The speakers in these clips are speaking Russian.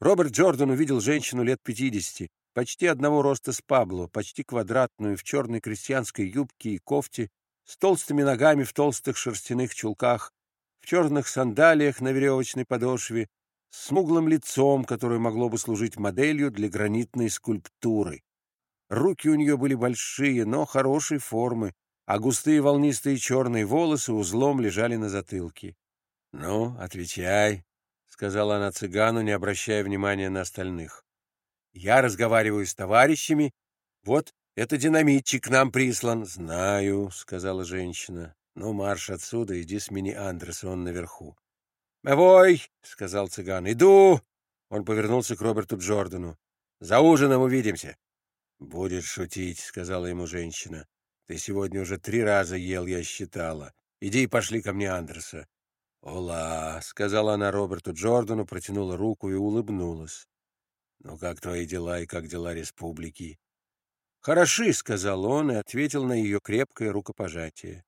Роберт Джордан увидел женщину лет пятидесяти, почти одного роста с Пабло, почти квадратную, в черной крестьянской юбке и кофте, с толстыми ногами в толстых шерстяных чулках, в черных сандалиях на веревочной подошве, с смуглым лицом, которое могло бы служить моделью для гранитной скульптуры. Руки у нее были большие, но хорошей формы, а густые волнистые черные волосы узлом лежали на затылке. — Ну, отвечай, — сказала она цыгану, не обращая внимания на остальных. — Я разговариваю с товарищами. Вот это динамитчик к нам прислан. — Знаю, — сказала женщина. — Ну, марш отсюда, иди смени Андреса, он наверху. — Мовой, — сказал цыган. — Иду. Он повернулся к Роберту Джордану. — За ужином увидимся. — Будет шутить, — сказала ему женщина. — Ты сегодня уже три раза ел, я считала. Иди и пошли ко мне Андреса. «Ола», — сказала она Роберту Джордану, протянула руку и улыбнулась. «Ну, как твои дела и как дела республики?» «Хороши», — сказал он и ответил на ее крепкое рукопожатие.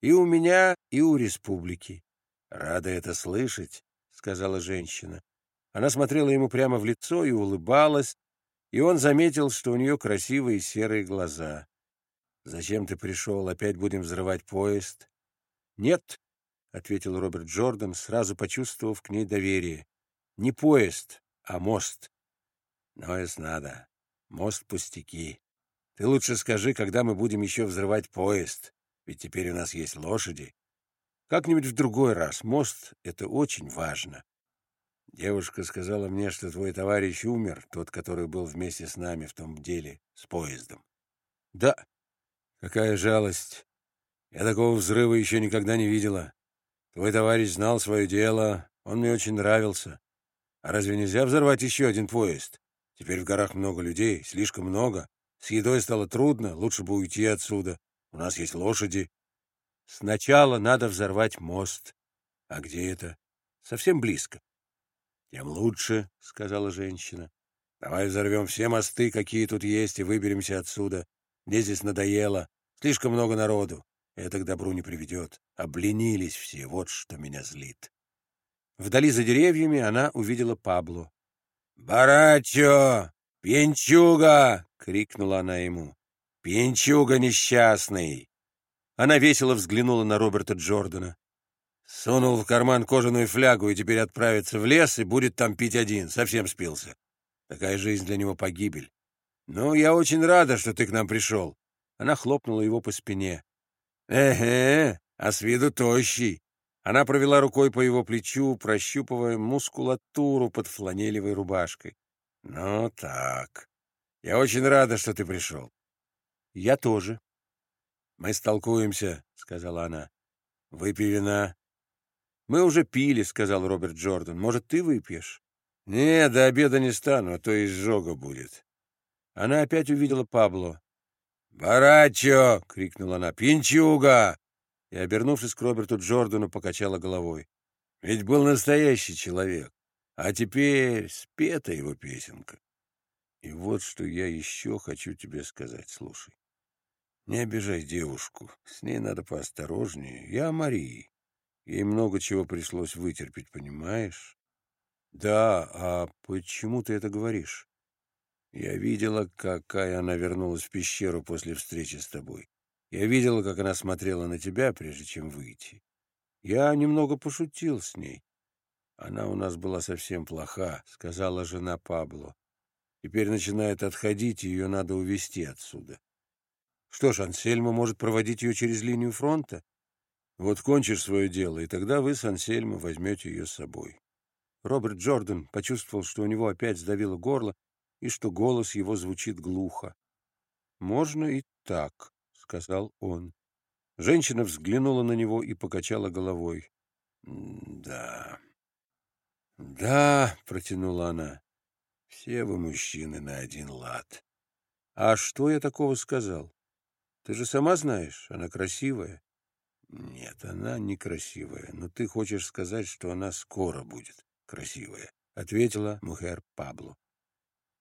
«И у меня, и у республики». «Рада это слышать», — сказала женщина. Она смотрела ему прямо в лицо и улыбалась, и он заметил, что у нее красивые серые глаза. «Зачем ты пришел? Опять будем взрывать поезд?» «Нет», — ответил Роберт Джордан, сразу почувствовав к ней доверие. «Не поезд, а мост». «Ноэс надо. Мост пустяки. Ты лучше скажи, когда мы будем еще взрывать поезд, ведь теперь у нас есть лошади. Как-нибудь в другой раз. Мост — это очень важно». Девушка сказала мне, что твой товарищ умер, тот, который был вместе с нами в том деле с поездом. Да, какая жалость. Я такого взрыва еще никогда не видела. Твой товарищ знал свое дело, он мне очень нравился. А разве нельзя взорвать еще один поезд? Теперь в горах много людей, слишком много. С едой стало трудно, лучше бы уйти отсюда. У нас есть лошади. Сначала надо взорвать мост. А где это? Совсем близко. Тем лучше, — сказала женщина. Давай взорвем все мосты, какие тут есть, и выберемся отсюда. Мне здесь надоело. Слишком много народу. Это к добру не приведет. Обленились все, вот что меня злит. Вдали за деревьями она увидела Пабло. «Барачо! Пьянчуга!» — крикнула она ему. «Пьянчуга несчастный!» Она весело взглянула на Роберта Джордана. Сунул в карман кожаную флягу и теперь отправится в лес и будет там пить один. Совсем спился. Такая жизнь для него погибель. «Ну, я очень рада, что ты к нам пришел». Она хлопнула его по спине. «Эге, а с виду тощий». Она провела рукой по его плечу, прощупывая мускулатуру под фланелевой рубашкой. «Ну так. Я очень рада, что ты пришел». «Я тоже». «Мы столкуемся», — сказала она. «Выпей вина». «Мы уже пили», — сказал Роберт Джордан. «Может, ты выпьешь?» «Не, до обеда не стану, а то изжога будет». Она опять увидела Пабло. «Барачо!» — крикнула она. «Пинчуга!» И, обернувшись к Роберту Джордану, покачала головой. «Ведь был настоящий человек, а теперь спета его песенка. И вот что я еще хочу тебе сказать, слушай. Не обижай девушку, с ней надо поосторожнее. Я о Марии. Ей много чего пришлось вытерпеть, понимаешь? Да, а почему ты это говоришь? Я видела, какая она вернулась в пещеру после встречи с тобой. Я видела, как она смотрела на тебя, прежде чем выйти. Я немного пошутил с ней. Она у нас была совсем плоха, — сказала жена Пабло. Теперь начинает отходить, ее надо увезти отсюда. Что ж, Ансельма может проводить ее через линию фронта. Вот кончишь свое дело, и тогда вы с Ансельмо возьмете ее с собой. Роберт Джордан почувствовал, что у него опять сдавило горло, и что голос его звучит глухо. «Можно и так», — сказал он. Женщина взглянула на него и покачала головой. «Да, да», — протянула она, — «все вы мужчины на один лад». «А что я такого сказал? Ты же сама знаешь, она красивая». «Нет, она некрасивая, но ты хочешь сказать, что она скоро будет красивая», — ответила Мухер Пабло.